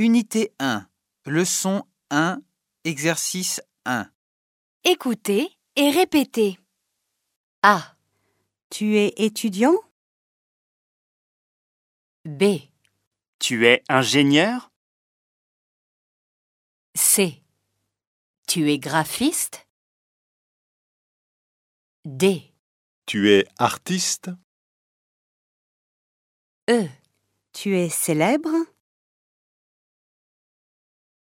Unité 1, leçon 1, exercice 1. Écoutez et répétez. A, Tu es étudiant? B, Tu es ingénieur? C. Tu es graphiste? D, Tu es artiste? E. Tu es célèbre?